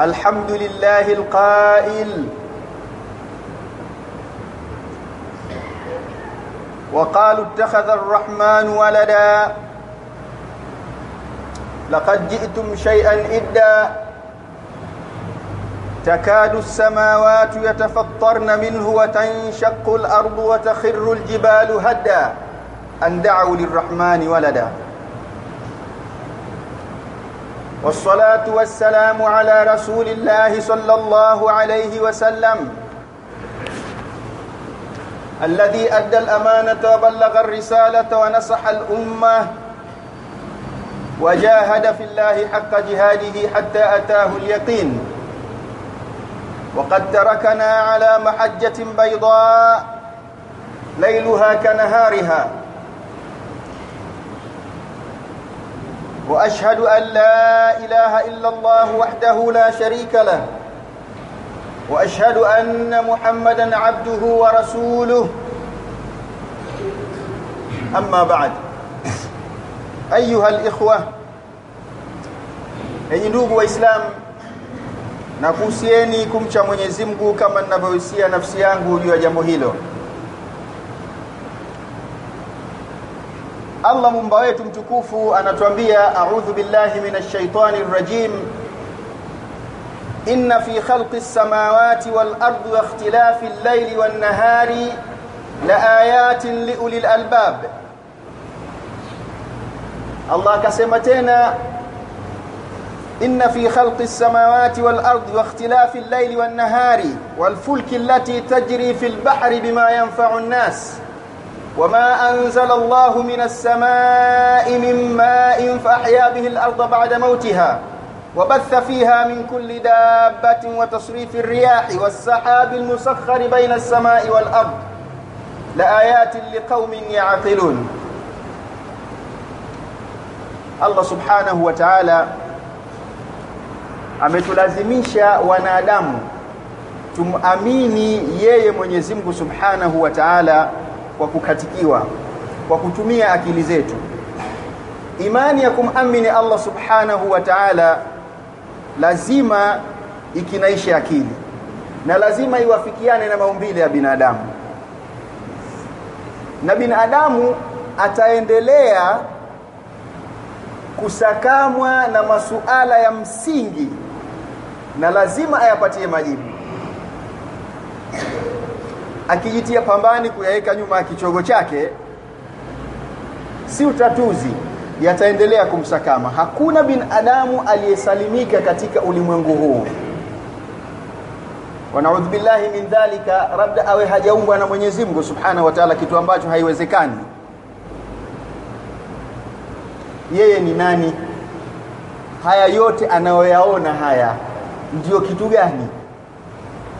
الحمد لله القائل. وقالوا اتخذ الرحمن ولدا. لقد جئتم شيئا إدا. تكاد السماوات يتفطرن منه وتنشق الأرض وتخر الجبال هدا. أن دعوا للرحمن ولدا. والصلاة والسلام على رسول الله صلى الله عليه وسلم. الذي أدى الأمانة وبلغ الرسالة ونصح الأمة. وجاهد في الله حق جهاده حتى أتاه اليقين. وقد تركنا على محجة بيضاء ليلها كنهارها. وأشهد أن لا إله إلا الله وحده لا شريك له. وأشهد أن محمدًا عبده ورسوله. أما بعد. أيها الإخوة أي أيدوب وإسلام نقوسيني كمشا من يزمكو كما نبوسي نفسيانكو ليو جمهيلو Allah mumba wetu mtukufu anatuambia a'udhu billahi minash shaitani rrajim. Inna fi khalqis samawati wal ardi wa ikhtilafil layli wan nahari la ayatin liulil albab. Allah akasema tena inna fi khalqis samawati wal ardi wa ikhtilafil layli wan nahari wal fulki allati tajri fil وما أنزل الله من السماء من ماء فأحيا به الأرض بعد موتها وبث فيها من كل دابة وتصريف الرياح والسحاب المسخر بين السماء والأرض لآيات لقوم يعقلون الله سبحانه وتعالى ametulazimisha wanadamu tumamini yeye Mwenyezi Mungu Subhanahu wa Ta'ala kwa kukatikiwa kwa kutumia akili zetu. Imani ya kumamini Allah subhanahu wa ta'ala lazima ikinaisha akili na lazima iwafikiane na maumbile ya binadamu. Na binadamu ataendelea kusakamwa na masuala ya msingi na lazima ayapatie majibu akijitia pambani kuyaweka nyuma ya kichogo chake si utatuzi yataendelea kumsakama. Hakuna binadamu aliyesalimika katika ulimwengu huu. Wanaudhu billahi min dhalika labda awe hajaumbwa na Mwenyezi Mungu Subhanahu wa Ta'ala kitu ambacho haiwezekani. Yeye ni nani? Haya yote anayoyaona haya ndiyo kitu gani?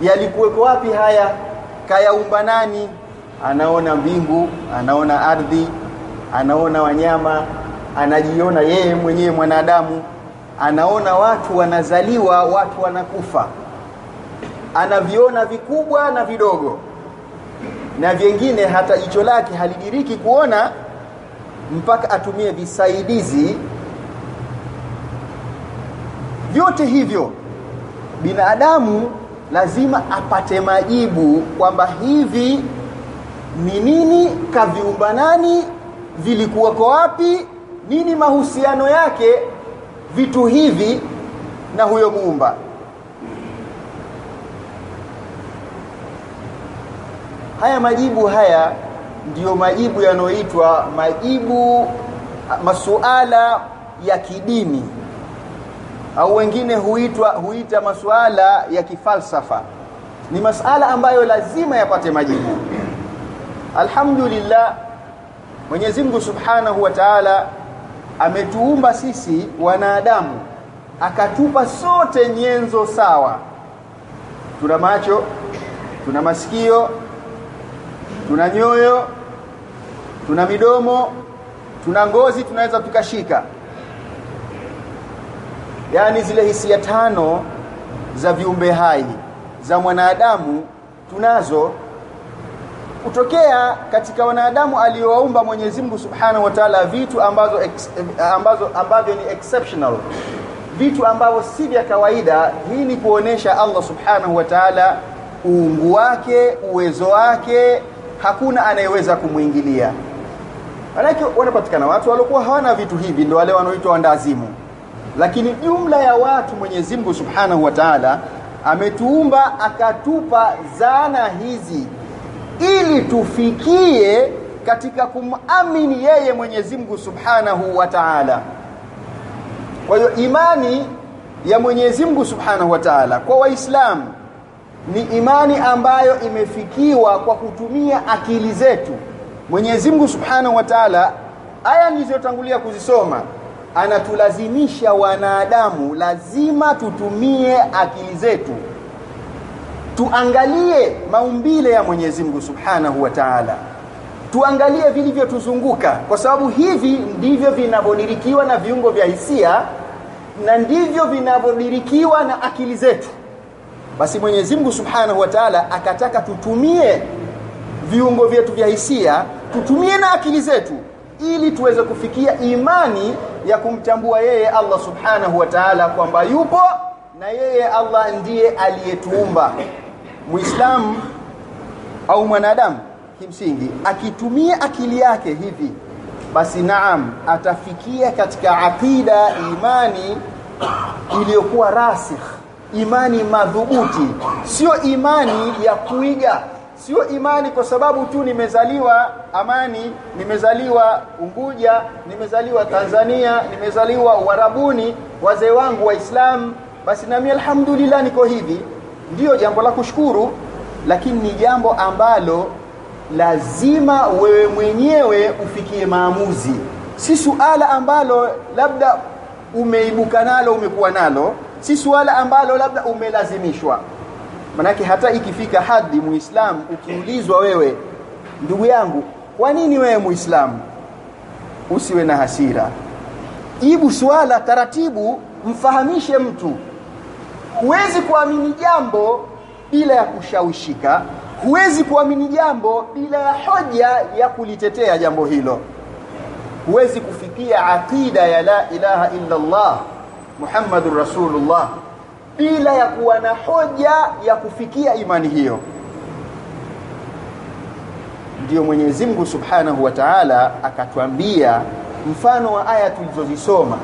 Yalikuweko wapi haya kayaumba nani? Anaona mbingu anaona ardhi anaona wanyama anajiona yeye mwenyewe mwanadamu. Anaona watu wanazaliwa watu wanakufa. Anaviona vikubwa na vidogo. Na vyengine hata jicho lake halidiriki kuona mpaka atumie visaidizi. Vyote hivyo binadamu lazima apate majibu kwamba hivi ni nini kaviumba nani vilikuwako wapi nini mahusiano yake vitu hivi na huyo muumba. Haya majibu haya ndiyo majibu yanayoitwa majibu masuala ya kidini au wengine huitwa huita masuala ya kifalsafa. Ni masala ambayo lazima yapate majibu. Alhamdulillah Mwenyezi Mungu Subhanahu wa Ta'ala ametuumba sisi wanadamu akatupa sote nyenzo sawa. Tuna macho tuna masikio tuna nyoyo tuna midomo tuna ngozi tunaweza tukashika yaani zile hisia tano za viumbe hai za mwanadamu tunazo. Kutokea katika wanadamu aliowaumba Mwenyezi Mungu Subhanahu wa Ta'ala vitu ambazo ex, ambazo ambavyo ni exceptional. Vitu ambavyo si vya kawaida hii ni kuonesha Allah subhanahu wa ta'ala uungu wake uwezo wake hakuna anayeweza kumwingilia. Manake wanapatikana watu waliokuwa hawana vitu hivi ndio wale wanaoitwa wandazimu lakini jumla ya watu Mwenyezi Mungu Subhanahu wa Ta'ala ametuumba akatupa zana hizi ili tufikie katika kumamini yeye Mwenyezi Mungu Subhanahu wa Ta'ala. Kwa hiyo imani ya Mwenyezi Mungu Subhanahu wa Ta'ala kwa Waislamu ni imani ambayo imefikiwa kwa kutumia akili zetu. Mwenyezi Mungu Subhanahu wa Ta'ala aya nilizotangulia kuzisoma anatulazimisha wanadamu lazima tutumie akili zetu. Tuangalie maumbile ya Mwenyezi Mungu Subhanahu wa Ta'ala. Tuangalie vilivyotuzunguka kwa sababu hivi ndivyo vinavyodirikiwa na viungo vya hisia na ndivyo vinavyodirikiwa na akili zetu. Basi Mwenyezi Mungu Subhanahu wa Ta'ala akataka tutumie viungo vyetu vya hisia tutumie na akili zetu ili tuweze kufikia imani ya kumtambua yeye Allah Subhanahu wa Ta'ala kwamba yupo na yeye Allah ndiye aliyetuumba. Muislamu au mwanadamu kimsingi akitumia akili yake hivi basi naam atafikia katika akida imani iliyokuwa rasikh imani madhubuti sio imani ya kuiga sio imani kwa sababu tu nimezaliwa Amani nimezaliwa Unguja nimezaliwa Tanzania nimezaliwa Warabuni wazee wangu waislamu basi nami alhamdulillah niko hivi. Ndiyo jambo la kushukuru lakini ni jambo ambalo lazima wewe mwenyewe ufikie maamuzi. Si suala ambalo labda umeibuka nalo umekuwa nalo. Si suala ambalo labda umelazimishwa manake hata ikifika hadi muislamu ukiulizwa wewe ndugu yangu kwa nini wewe muislamu? Usiwe na hasira. Jibu swala taratibu mfahamishe mtu. Huwezi kuamini jambo bila ya kushawishika. Huwezi kuamini jambo bila ya hoja ya kulitetea jambo hilo. Huwezi kufikia aqida ya la ilaha illa Allah Muhammadur Rasulullah bila ya kuwa na hoja ya kufikia imani hiyo. Ndiyo Mwenyezi Mungu Subhanahu wa Ta'ala akatuambia mfano wa aya tulizozisoma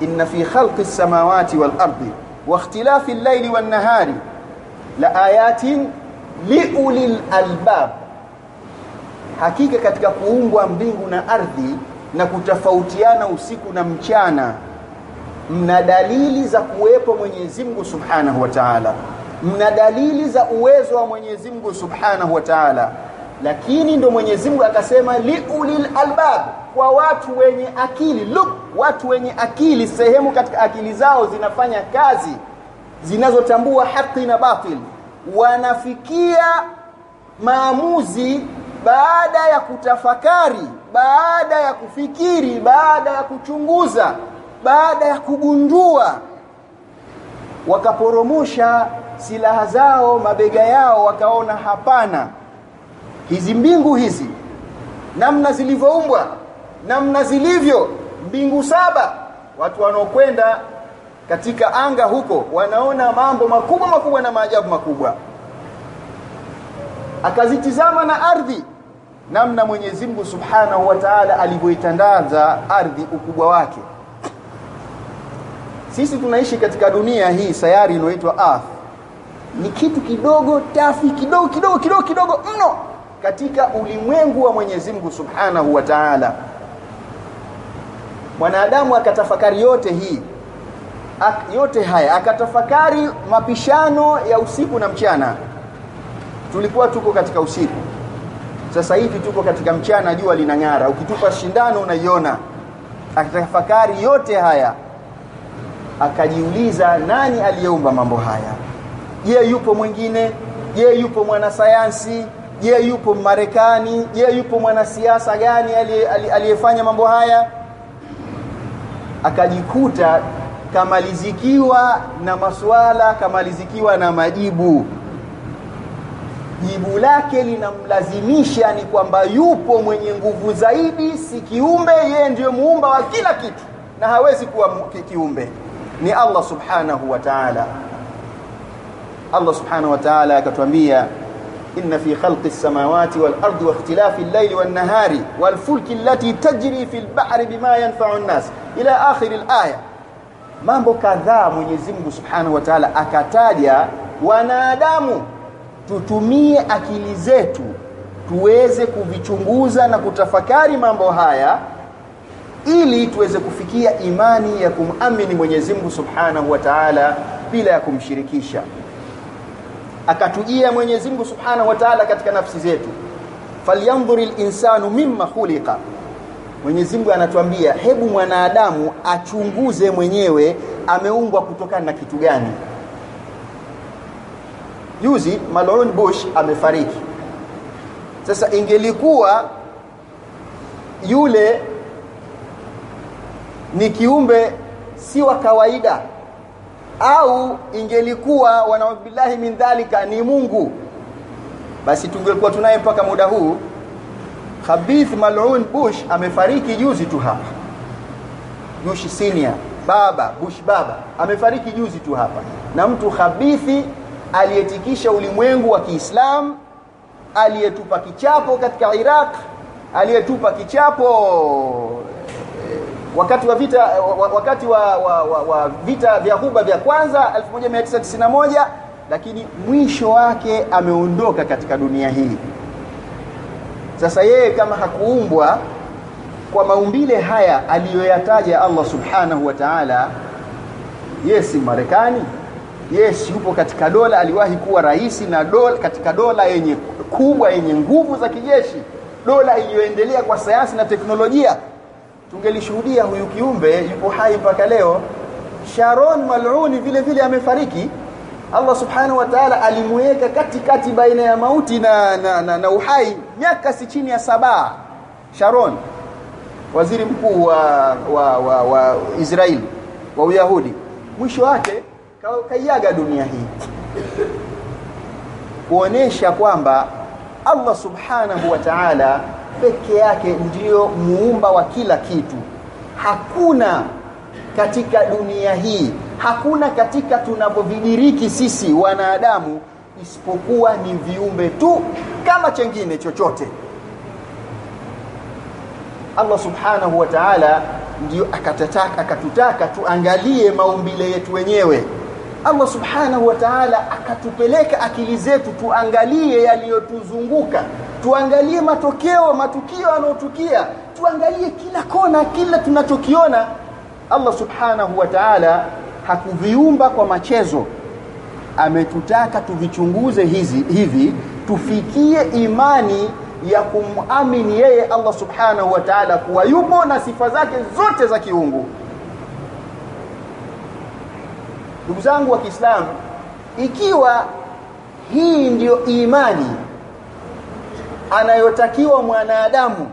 inna fi khalqi samawati wal ardi wa ikhtilafi al-layli wan nahari la ayatin liulil albab. Hakika katika kuumbwa mbingu na ardhi na kutofautiana usiku na mchana mna dalili za kuwepo Mwenyezi Mungu Subhanahu wa Ta'ala. Mna dalili za uwezo wa Mwenyezi Mungu Subhanahu wa Ta'ala. Lakini ndo Mwenyezi Mungu akasema liulil albab kwa watu wenye akili. Look watu wenye akili sehemu katika akili zao zinafanya kazi zinazotambua haki na batil. Wanafikia maamuzi baada ya kutafakari baada ya kufikiri baada ya kuchunguza baada ya kugundua wakaporomosha silaha zao mabega yao wakaona hapana hizi mbingu hizi namna zilivyoumbwa namna zilivyo mbingu saba watu wanaokwenda katika anga huko wanaona mambo makubwa makubwa na maajabu makubwa. Akazitizama na ardhi namna Mwenyezi Mungu Subhanahu wa Ta'ala alivyoitandaza ardhi ukubwa wake sisi tunaishi katika dunia hii sayari inayoitwa Earth. Ni kitu kidogo tafi kidogo kidogo kidogo kidogo mno katika ulimwengu wa Mwenyezi Mungu Subhanahu wa Ta'ala. Mwanadamu akatafakari yote hii Ak, yote haya akatafakari mapishano ya usiku na mchana. Tulikuwa tuko katika usiku. Sasa hivi tuko katika mchana jua linang'ara. Ukitupa shindano unaiona. Akatafakari yote haya akajiuliza nani aliyeumba mambo haya? Je yupo mwingine? Je yupo mwanasayansi? Je yupo Marekani? Je yupo mwanasiasa gani aliyefanya mambo haya? Akajikuta kamalizikiwa na masuala kamalizikiwa na majibu. Jibu lake linamlazimisha ni kwamba yupo mwenye nguvu zaidi si kiumbe. Yeye ndiyo muumba wa kila kitu na hawezi kuwa ki, kiumbe ni Allah subhanahu wa ta'ala. Allah subhanahu wa ta'ala akatuambia inna fi khalqi as-samawati wal ardi wa ikhtilafi al-layli wan nahari wal fulki allati tajri fi al-bahri bima yanfa'u an-nas ila akhir al-aya. Mambo kadhaa Mwenyezi Mungu subhanahu wa ta'ala akataja wanadamu tutumie akili zetu tuweze kuvichunguza na kutafakari mambo haya ili tuweze kufikia imani ya kumamini Mwenyezi Mungu Subhanahu wa Ta'ala bila ya kumshirikisha. Akatujia Mwenyezi Mungu Subhanahu wa Ta'ala katika nafsi zetu. Falyanzuril insanu mimma khuliqa. Mwenyezi Mungu anatuambia hebu mwanadamu achunguze mwenyewe ameumbwa kutokana na kitu gani. Juzi Malone Bush amefariki. Sasa ingelikuwa yule ni kiumbe si wa kawaida au ingelikuwa wanabillahi min dhalika ni Mungu basi tungekuwa tunaye mpaka muda huu. Khabith Mal'un Bush amefariki juzi tu hapa. Bush senior baba Bush baba amefariki juzi tu hapa. Na mtu khabithi aliyetikisha ulimwengu wa Kiislamu aliyetupa kichapo katika Iraq aliyetupa kichapo wakati wa vita wakati wa, wa, wa, wa vita vya huba vya kwanza 1991 lakini mwisho wake ameondoka katika dunia hii. Sasa yeye kama hakuumbwa kwa maumbile haya aliyoyataja Allah subhanahu wa ta'ala yes Marekani yes yupo katika dola aliwahi kuwa rais na dola katika dola yenye kubwa yenye nguvu za kijeshi dola iliyoendelea kwa sayansi na teknolojia tungelishuhudia huyu kiumbe yupo hai mpaka leo. Sharon Maluni vile vile amefariki. Allah subhanahu wa ta'ala alimweka katikati baina ya mauti na, na, na, na uhai. Miaka si chini ya saba. Sharon waziri mkuu wa, wa, wa, wa Israeli wa Uyahudi. Mwisho wake kaiaga dunia hii. Kuonesha kwamba Allah subhanahu wa ta'ala peke yake ndiyo muumba wa kila kitu. Hakuna katika dunia hii hakuna katika tunavyovidiriki sisi wanadamu isipokuwa ni viumbe tu kama chengine chochote. Allah subhanahu wa ta'ala ndio akatataka akatutaka tuangalie maumbile yetu wenyewe Allah subhanahu wa ta'ala akatupeleka akili zetu tuangalie yaliyotuzunguka tuangalie matokeo matukio yanayotukia tuangalie kila kona kila tunachokiona. Allah subhanahu wa ta'ala hakuviumba kwa machezo. Ametutaka tuvichunguze hizi hivi tufikie imani ya kumamini yeye Allah subhanahu wa ta'ala kuwa yupo na sifa zake zote za kiungu ndugu zangu wa Kiislamu ikiwa hii ndiyo imani anayotakiwa mwanadamu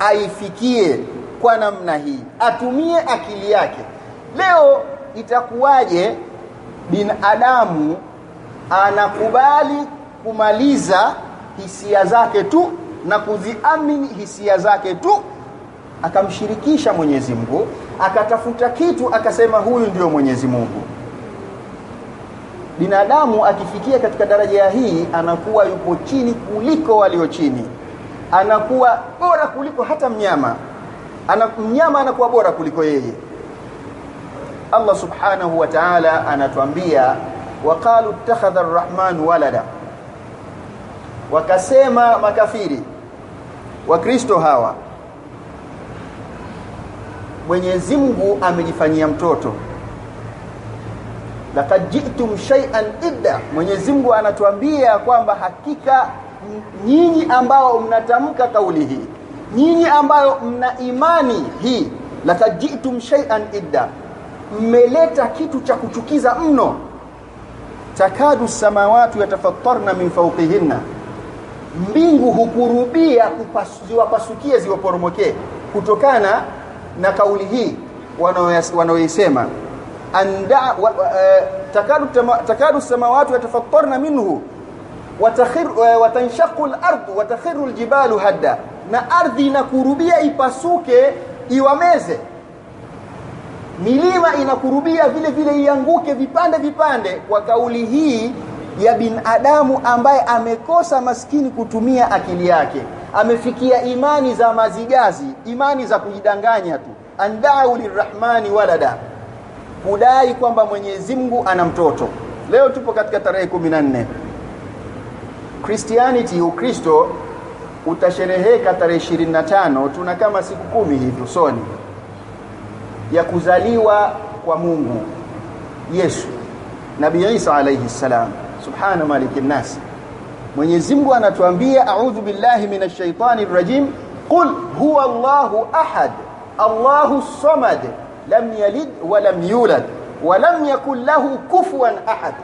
aifikie kwa namna hii atumie akili yake leo itakuwaje binadamu anakubali kumaliza hisia zake tu na kuziamini hisia zake tu akamshirikisha Mwenyezi Mungu akatafuta kitu akasema huyu ndiyo Mwenyezi Mungu. Binadamu akifikia katika daraja hii anakuwa yupo chini kuliko walio chini. Anakuwa bora kuliko hata mnyama. Ana mnyama anakuwa bora kuliko yeye. Allah subhanahu wa ta'ala anatuambia waqalu ittakhadha ar-rahman walada. Wakasema makafiri wakristo hawa Mwenyezi Mungu amejifanyia mtoto. Laqad ji'tum shay'an idda. Mwenyezi Mungu anatuambia kwamba hakika nyinyi ambao mnatamka kauli hii nyinyi ambayo mna imani hii laqad ji'tum shay'an idda. Mmeleta kitu cha kuchukiza mno. Takadu samawati yatafattarna min fawqihinna. Mbingu hukurubia ziwapasukie ziwaporomokee kutokana na kauli hii wanaoisema. Anda wa, uh, takadu takadu samawati yatafattarna minhu watakhir uh, watanshaqu al-ardu watakhiru al-jibalu hadda na ardhi inakurubia ipasuke iwameze. Milima inakurubia vile vile ianguke vipande vipande kwa kauli hii ya binadamu ambaye amekosa maskini kutumia akili yake amefikia imani za mazigazi imani za kujidanganya tu. Andau lirrahmani walada. Kudai kwamba Mwenyezi Mungu ana mtoto. Leo tupo katika tarehe 14 Christianity ukristo utashereheka tarehe 25 tuna kama siku kumi hivi usoni. Ya kuzaliwa kwa Mungu Yesu Nabii Isa alayhi salam. Subhana malikin nas Mwenyezi Mungu anatuambia a'udhu billahi minash shaitani rajim qul huwa Allahu ahad Allahu samad lam yalid wa lam yulad wa lam yakul lahu kufuwan ahad.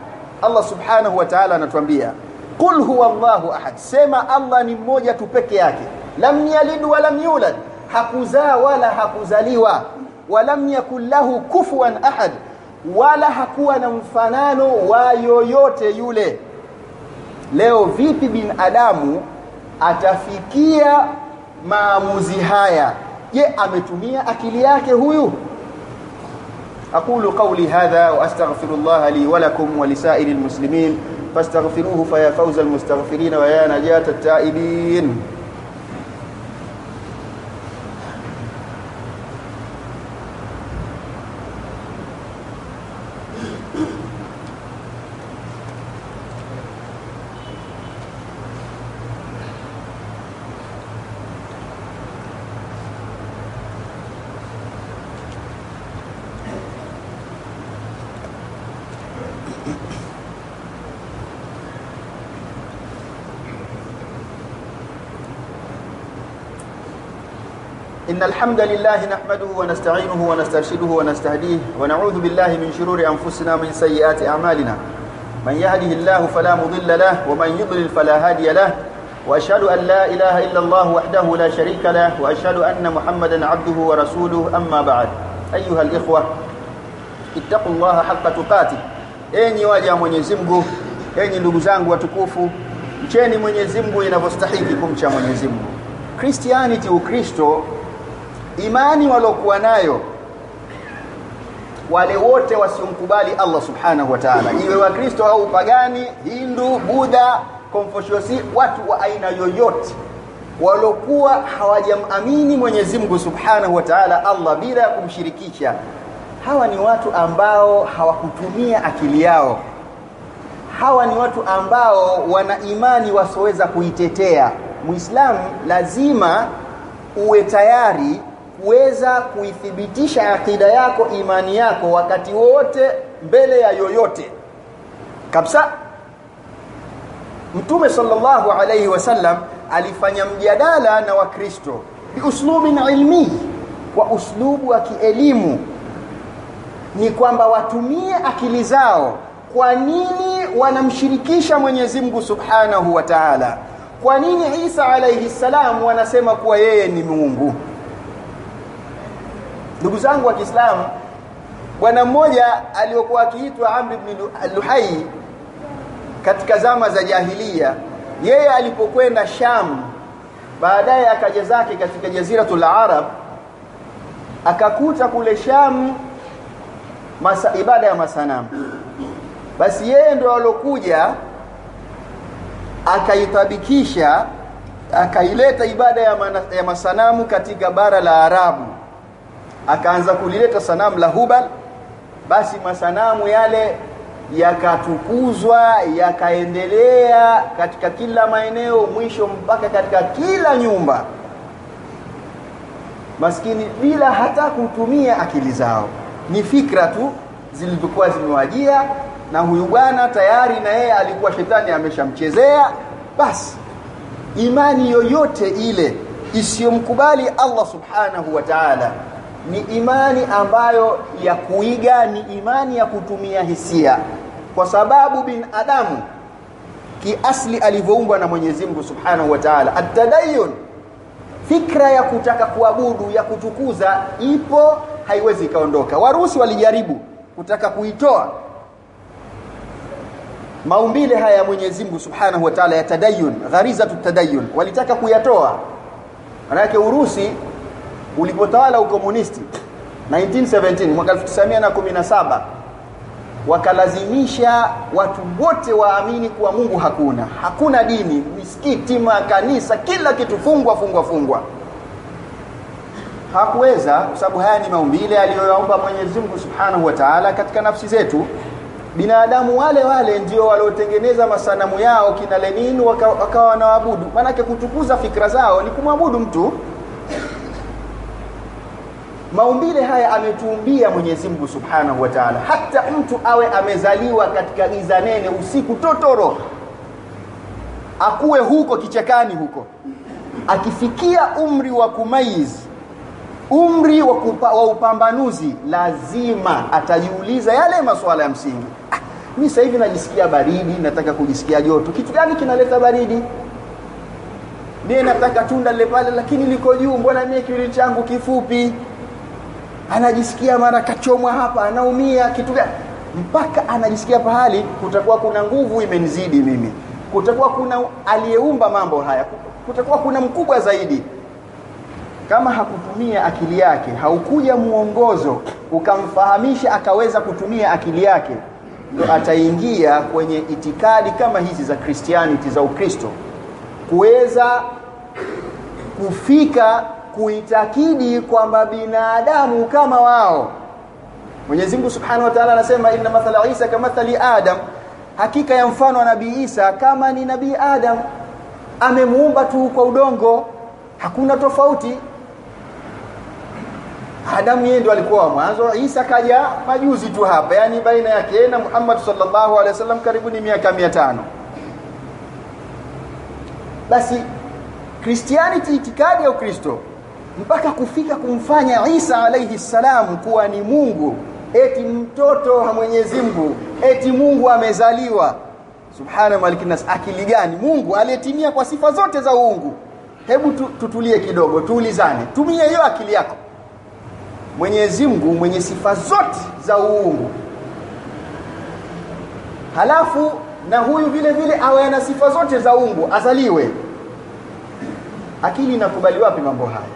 Allah subhanahu wa ta'ala anatuambia qul huwa Allahu ahad. Sema Allah ni mmoja tu peke yake lam yalid wa lam yulad. Hakuzaa wala hakuzaliwa wa lam yakul lahu kufuwan ahad wala hakuwa na mfanano wa yoyote yule leo vipi binadamu atafikia maamuzi haya? Je ametumia akili yake huyu? أقول قولي هذا وأستغفر الله لي ولكم ولسائر المسلمين فاستغفروه فيا فوز المستغفرين ويا نجاة التائبين إن الحمد لله نحمده ونستعينه ونسترشده ونستهديه ونعوذ بالله من شرور أنفسنا من سيئات أعمالنا. من يهده الله فلا مضل له ومن يضلل فلا هادي له. وأشهد أن لا إله إلا الله وحده لا شريك له وأشهد أن محمدا عبده ورسوله. أما بعد أيها الإخوة اتقوا الله حق تقاته. enyi waja wa Mwenyezi Mungu enyi watukufu mcheni Mwenyezi Mungu inavyostahili kumcha Mwenyezi Mungu Christianity ukristo imani waliokuwa nayo wale wote wasiomkubali Allah subhanahu wa ta'ala. Iwe wakristo au pagani hindu buddha confucius watu wa aina yoyote waliokuwa hawajamamini Mwenyezi Mungu subhanahu wa ta'ala Allah bila kumshirikisha hawa ni watu ambao hawakutumia akili yao. Hawa ni watu ambao wana imani wasoweza kuitetea. Muislamu lazima uwe tayari kuweza kuithibitisha akida yako imani yako wakati wote mbele ya yoyote. Kabisa. Mtume sallallahu alayhi wasallam alifanya mjadala na Wakristo biuslubin ilmi kwa uslubu wa kielimu. Ni kwamba watumie akili zao. Kwa nini wanamshirikisha Mwenyezi Mungu Subhanahu wa Ta'ala? Kwa nini Isa alayhi salam wanasema kuwa yeye ni Mungu ndugu zangu wa Kiislamu bwana mmoja aliyokuwa akiitwa Amr ibn Luhai katika zama za jahiliya yeye alipokwenda Sham baadaye akaja zake katika jaziratul Arab akakuta kule Sham masa, ibada ya masanamu. Basi yeye ndo alokuja akaitabikisha akaileta ibada ya, ya masanamu katika bara la Arabu akaanza kulileta sanamu la Hubal. Basi masanamu yale yakatukuzwa yakaendelea katika kila maeneo mwisho mpaka katika kila nyumba. Maskini bila hata kutumia akili zao. Ni fikra tu zilizokuwa zimewajia na huyu bwana tayari na yeye alikuwa shetani ameshamchezea. Basi imani yoyote ile isiyomkubali Allah subhanahu wa ta'ala ni imani ambayo ya kuiga ni imani ya kutumia hisia. Kwa sababu bin binadamu kiasli alivyoumbwa na Mwenyezi Mungu Subhanahu wa Ta'ala at-tadayyun fikra ya kutaka kuabudu ya kutukuza ipo haiwezi ikaondoka. Warusi walijaribu kutaka kuitoa. Maumbile haya ya Mwenyezi Mungu Subhanahu wa Ta'ala ya tadayun gharizatu tadayyun walitaka kuyatoa. Maana Urusi ulipotawala ukomunisti 1917 mwaka 1917 wakalazimisha watu wote waamini kuwa Mungu hakuna. Hakuna dini misikiti makanisa kila kitu fungwa fungwa fungwa. Hakuweza kwa sababu haya ni maumbile aliyoyaomba Mwenyezi Mungu Subhanahu wa Ta'ala katika nafsi zetu. Binadamu wale wale ndio waliotengeneza masanamu yao kina Lenin wakawa waka wanaabudu. Maana kutukuza fikra zao ni kumwabudu mtu maumbile haya ametuumbia Mwenyezi Mungu Subhanahu wa Ta'ala. Hata mtu awe amezaliwa katika giza nene usiku totoro akuwe huko kichakani huko. Akifikia umri wa kumaiz umri wa, kupa, wa upambanuzi lazima atajiuliza yale masuala ya msingi. Ah, mimi sasa hivi najisikia baridi nataka kujisikia joto. Kitu gani kinaleta baridi? Mimi nataka tunda lile pale lakini liko juu. Mbona mimi kiwili changu kifupi anajisikia mara kachomwa hapa anaumia kitu gani? Mpaka anajisikia pahali kutakuwa kuna nguvu imenizidi mimi. Kutakuwa kuna aliyeumba mambo haya. Kutakuwa kuna mkubwa zaidi. Kama hakutumia akili yake haukuja muongozo ukamfahamisha akaweza kutumia akili yake ndo ataingia kwenye itikadi kama hizi za Christianity za Ukristo. Kuweza kufika kuitakidi kwamba binadamu kama wao. Mwenyezi Mungu Subhanahu wa Ta'ala anasema inna mathala Isa kamathali Adam. Hakika ya mfano wa nabii Isa kama ni nabii Adam amemuumba tu kwa udongo hakuna tofauti. Adam yeye ndo alikuwa wa mwanzo Isa kaja majuzi tu hapa yani baina yake na Muhammad sallallahu alaihi wasallam karibu ni miaka 500 basi Christianity itikadi ya Ukristo mpaka kufika kumfanya Isa alayhi salam kuwa ni Mungu eti mtoto wa Mwenyezi Mungu eti Mungu amezaliwa. Subhana malikin nas akili gani? Mungu aliyetimia kwa sifa zote za uungu. Hebu tutulie kidogo tuulizane tumie hiyo akili yako. Mwenyezi Mungu mwenye sifa zote za uungu. Halafu na huyu vile vile awe ana sifa zote za uungu azaliwe. Akili inakubali wapi mambo haya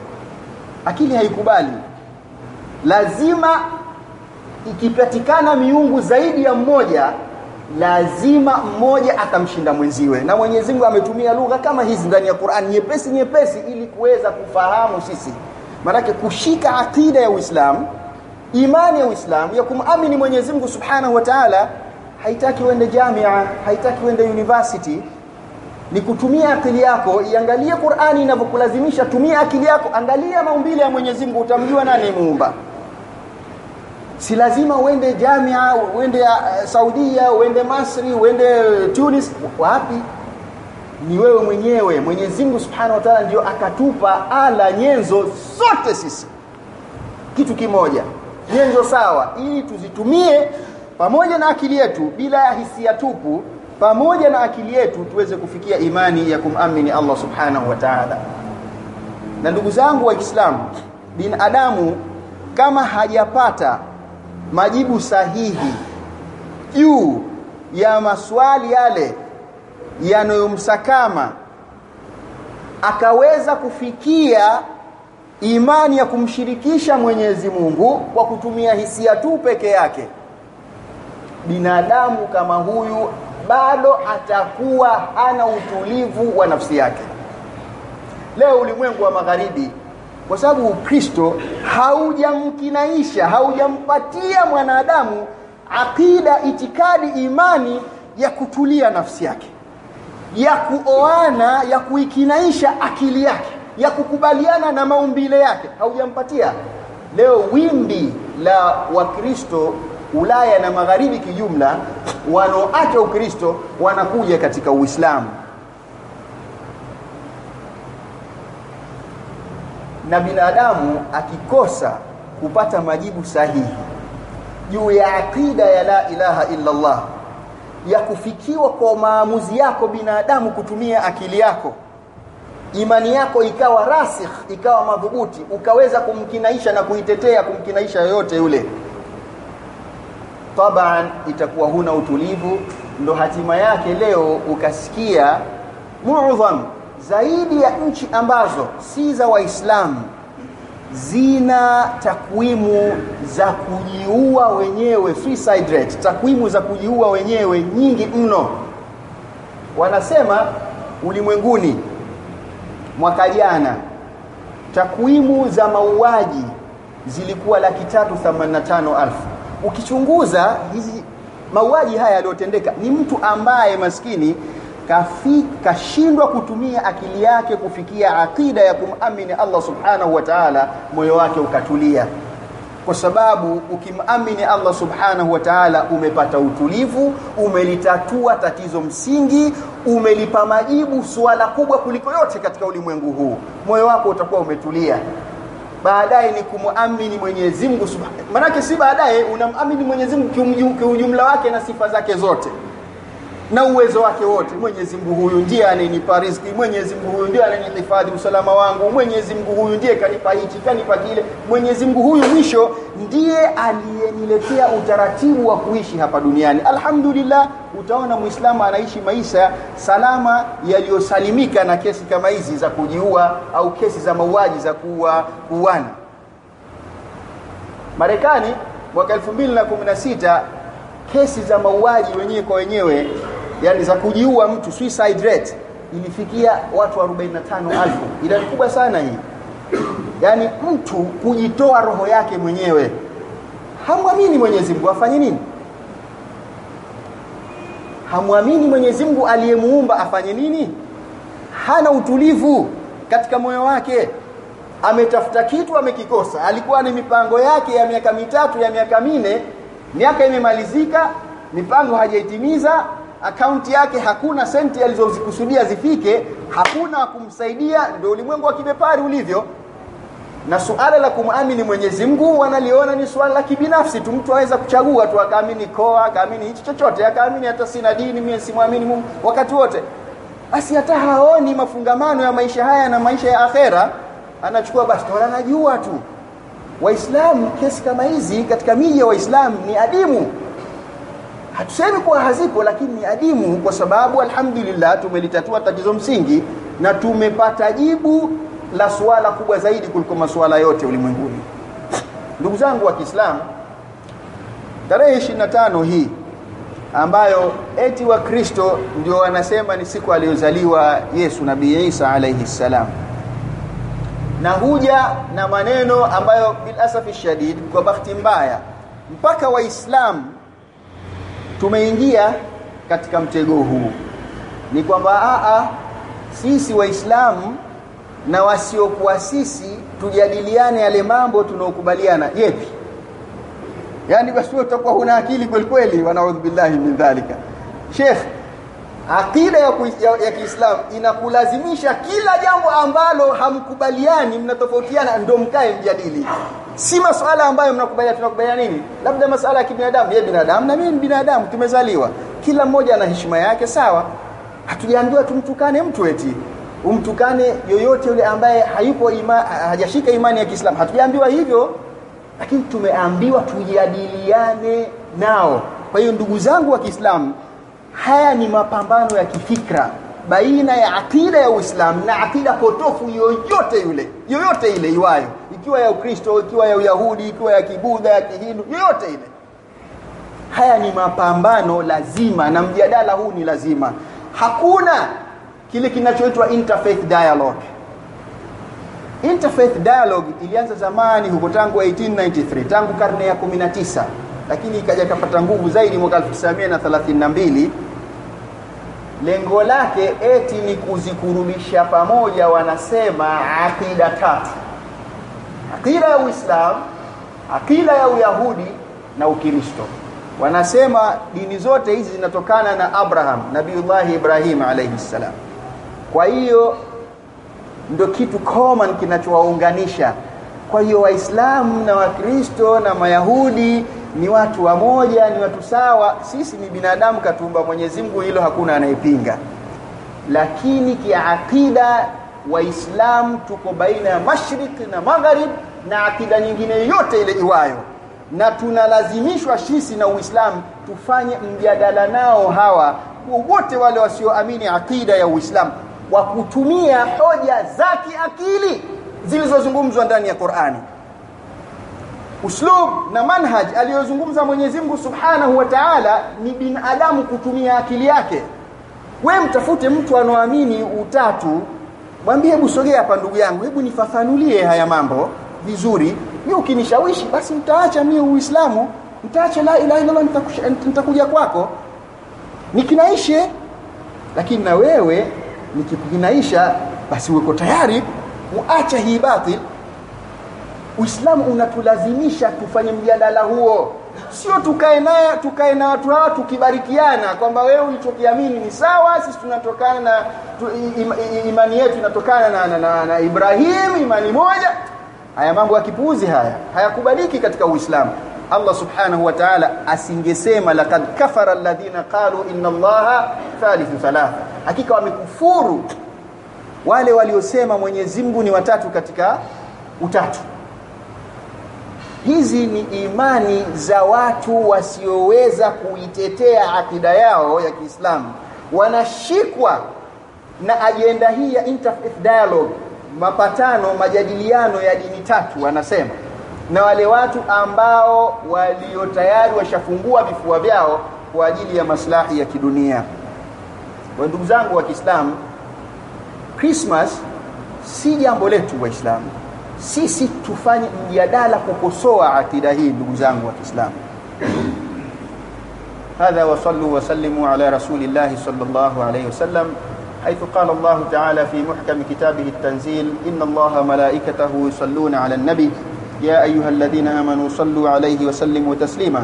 akili haikubali. Lazima ikipatikana miungu zaidi ya mmoja lazima mmoja atamshinda mwenziwe. Na Mwenyezi Mungu ametumia lugha kama hizi ndani ya Qur'an nyepesi nyepesi ili kuweza kufahamu sisi. Manake kushika akida ya Uislamu imani ya Uislamu ya kumamini Mwenyezi Mungu Subhanahu wa Ta'ala haitaki uende jamia haitaki uende university ni kutumia akili yako iangalie Qur'ani inavyokulazimisha tumia akili yako angalia maumbile ya Mwenyezi Mungu utamjua nani muumba. Si lazima uende jamia uende uh, Saudia uende Masri uende Tunis. Wapi? Ni wewe mwenyewe. Mwenyezi Mungu Subhanahu wa Ta'ala ndio akatupa ala nyenzo zote sisi. Kitu kimoja nyenzo sawa ili tuzitumie pamoja na akili yetu bila hisia tupu pamoja na akili yetu tuweze kufikia imani ya kumamini Allah Subhanahu wa Ta'ala. Na ndugu zangu wa Kiislamu binadamu kama hajapata majibu sahihi juu ya maswali yale yanayomsakama akaweza kufikia imani ya kumshirikisha Mwenyezi Mungu kwa kutumia hisia tu peke yake binadamu kama huyu bado atakuwa hana utulivu wa nafsi yake. Leo ulimwengu wa magharibi kwa sababu ukristo haujamkinaisha haujampatia mwanadamu akida itikadi imani ya kutulia nafsi yake ya kuoana ya kuikinaisha akili yake ya kukubaliana na maumbile yake haujampatia. Leo wimbi la wakristo Ulaya na magharibi kijumla wanaoacha ukristo wanakuja katika Uislamu. Na binadamu akikosa kupata majibu sahihi juu ya akida ya la ilaha illa Allah ya kufikiwa kwa maamuzi yako binadamu kutumia akili yako imani yako ikawa rasikh ikawa madhubuti ukaweza kumkinaisha na kuitetea kumkinaisha yoyote yule taban itakuwa huna utulivu ndo hatima yake leo ukasikia muadham zaidi ya nchi ambazo si za waislamu zina takwimu za kujiua wenyewe suicide rate takwimu za kujiua wenyewe nyingi mno. Wanasema ulimwenguni mwaka jana takwimu za mauaji zilikuwa laki tatu themanini na tano ukichunguza hizi mauaji haya yaliyotendeka ni mtu ambaye maskini kashindwa kutumia akili yake kufikia aqida ya kumamini Allah subhanahu wa ta'ala moyo wake ukatulia. Kwa sababu ukimamini Allah subhanahu wa ta'ala umepata utulivu umelitatua tatizo msingi umelipa majibu suala kubwa kuliko yote katika ulimwengu huu. Moyo wako utakuwa umetulia baadaye ni kumwamini Mwenyezi Mungu subhanahu manake si baadaye unamamini Mwenyezi Mungu kiujumla wake na sifa zake zote na uwezo wake wote. Mwenyezi Mungu huyu ndiye anayenipa riziki Mwenyezi Mungu huyu ndiye ananihifadhi usalama wangu Mwenyezi Mungu huyu ndiye kanipa hichi kanipa kile. Mwenyezi Mungu huyu mwisho ndiye aliyeniletea utaratibu wa kuishi hapa duniani. Alhamdulillah utaona Muislamu anaishi maisha salama yaliyosalimika na kesi kama hizi za kujiua au kesi za mauaji za kuua kuuana. Marekani mwaka 2016 kesi za mauaji wenyewe kwa wenyewe yani za kujiua mtu suicide rate ilifikia watu 45,000 idadi kubwa sana hii. Yani mtu kujitoa roho yake mwenyewe hamwamini Mwenyezi Mungu afanye nini? Hamwamini Mwenyezi Mungu aliyemuumba afanye nini? Hana utulivu katika moyo wake. Ametafuta kitu amekikosa. Alikuwa ni mipango yake ya miaka mitatu ya miaka mine miaka imemalizika mipango hajaitimiza akaunti yake hakuna senti alizozikusudia zifike hakuna kumsaidia ndio ulimwengu wa kibepari ulivyo. Na suala la kumwamini Mwenyezi Mungu wanaliona ni suala la kibinafsi tu. Mtu aweza kuchagua tu akaamini koa akaamini hichi chochote akaamini hata sina dini mimi simwamini Mungu wakati wote. Basi hata haoni mafungamano ya maisha haya na maisha ya akhera anachukua basi wala anajua tu. Waislamu kesi kama hizi katika miji ya waislamu ni adimu hatusemi kuwa hazipo lakini ni adimu kwa sababu alhamdulillah tumelitatua tatizo msingi na tumepata jibu la suala kubwa zaidi kuliko masuala yote ulimwenguni. Ndugu zangu wa Kiislamu tarehe 25 hii ambayo eti wa Kristo ndio wanasema ni siku aliyozaliwa Yesu Nabii Isa alayhi salam. Na huja na maneno ambayo bil asafi shadid kwa bahati mbaya mpaka waislamu tumeingia katika mtego huu. Ni kwamba a sisi waislamu na wasiokuwa sisi tujadiliane yale mambo tunaokubaliana. Yepi? Yani basi wewe utakuwa huna akili kweli kweli? Wanaudhu billahi min dhalika. Sheikh akida ya, ya, ya Kiislamu inakulazimisha kila jambo ambalo hamkubaliani mnatofautiana ndio mkae mjadili si masuala ambayo mnakubaliana tunakubaliana nini? Labda masuala ya kibinadamu. Yeye binadamu na mimi binadamu tumezaliwa. Kila mmoja ana heshima yake sawa. Hatujaambiwa tumtukane mtu eti umtukane yoyote yule ambaye hayupo ima, hajashika imani ya Kiislamu. Hatujaambiwa hivyo lakini tumeambiwa tujadiliane nao. Kwa hiyo ndugu zangu wa Kiislamu haya ni mapambano ya kifikra baina ya akida ya Uislamu na akida potofu yoyote yule yoyote ile iwayo ikiwa ya Ukristo ikiwa ya Uyahudi ikiwa ya Kibudha ya Kihindu yoyote ile. Haya ni mapambano lazima na mjadala huu ni lazima. Hakuna kile kinachoitwa interfaith dialogue. Interfaith dialogue ilianza zamani huko tangu 1893 tangu karne ya 19 lakini ikaja kapata nguvu zaidi mwaka 1932 lengo lake eti ni kuzikurubisha pamoja wanasema akida tatu akida ya Uislamu akida ya Uyahudi na Ukristo. Wanasema dini zote hizi zinatokana na Abraham Nabiullahi Ibrahim alayhi salam. Kwa hiyo ndio kitu common kinachowaunganisha. Kwa hiyo waislamu na wakristo na mayahudi ni watu wamoja ni watu sawa. Sisi ni binadamu katumba Mwenyezi Mungu hilo hakuna anayepinga. Lakini kiakida waislamu tuko baina ya mashrik na magharib na akida nyingine yote ile iwayo. Na tunalazimishwa sisi na Uislamu tufanye mjadala nao hawa wote wale wasioamini akida ya Uislamu wa kutumia hoja za kiakili zilizozungumzwa ndani ya Qur'ani. Uslub na manhaj aliyozungumza Mwenyezi Mungu Subhanahu wa Ta'ala ni binadamu kutumia akili yake. We mtafute mtu anoamini utatu mwambie hebu sogea hapa ndugu yangu hebu nifafanulie haya mambo vizuri. Mimi ukinishawishi basi mtaacha mimi uislamu. Mtaacha la ilaha illallah nitakuja kwako. Nikinaishe lakini na wewe nikikinaisha basi uko tayari uacha hii batil. Uislamu unatulazimisha tufanye mjadala huo. Sio tukae naye tukae na watu hawa tukibarikiana kwamba wewe ulichokiamini ni sawa sisi tunatokana na tu, im, imani yetu inatokana na, na, na, na Ibrahim imani moja haya mambo ya kipuuzi haya hayakubaliki katika Uislamu. Allah subhanahu wa ta'ala asingesema laqad kafara alladhina qalu inna allaha thalithu thalatha. Hakika wamekufuru wale waliosema Mwenyezi Mungu ni watatu katika utatu. Hizi ni imani za watu wasioweza kuitetea akida yao ya Kiislamu. Wanashikwa na ajenda hii ya interfaith dialogue mapatano majadiliano ya dini tatu anasema na wale watu ambao walio tayari washafungua vifua vyao kwa ajili ya maslahi ya kidunia. Kwa ndugu zangu wa Kiislamu Christmas si jambo letu waislamu. Sisi tufanye mjadala kukosoa akida hii ndugu zangu wa Kiislamu. Hadha wa sallu wa sallimu ala rasulillahi sallallahu alayhi wasallam حيث قال الله تعالى في محكم كتابه التنزيل إن الله ملائكته يصلون على النبي. يا أيها الذين آمنوا صلوا عليه وسلموا تسليما.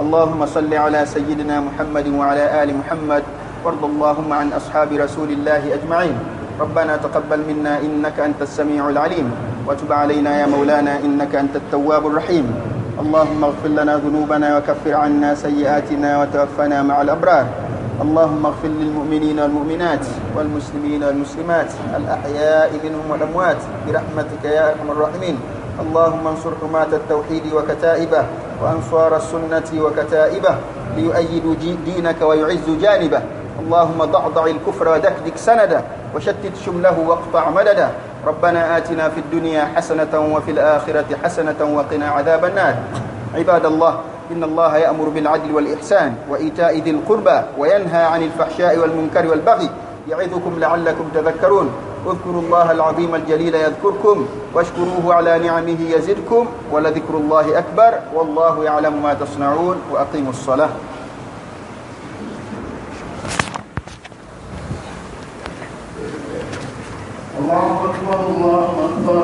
اللهم صل على سيدنا محمد وعلى آل محمد. وارض اللهم عن أصحاب رسول الله أجمعين. ربنا تقبل منا إنك أنت السميع العليم. وتب علينا يا مولانا إنك أنت التواب الرحيم. اللهم اغفر لنا ذنوبنا وكفر عنا سيئاتنا وتوفنا مع الأبرار. اللهم اغفر للمؤمنين والمؤمنات والمسلمين والمسلمات الأحياء منهم والأموات برحمتك يا أرحم الراحمين. اللهم انصر حماة التوحيد وكتائبه وأنصار السنة وكتائبه ليؤيدوا دينك ويعزوا جانبه. اللهم ضعضع الكفر ودكدك سنده. وشتت شمله واقطع مدده. ربنا آتنا في الدنيا حسنة وفي الآخرة حسنة وقنا عذاب النار. عباد الله إن الله يأمر بالعدل والإحسان وإيتاء ذي القربى وينهى عن الفحشاء والمنكر والبغي يعظكم لعلكم تذكرون. اذكروا الله العظيم الجليل يذكركم واشكروه على نعمه يزدكم ولذكر الله أكبر والله يعلم ما تصنعون وأقيموا الصلاة. الله أكبر الله أكبر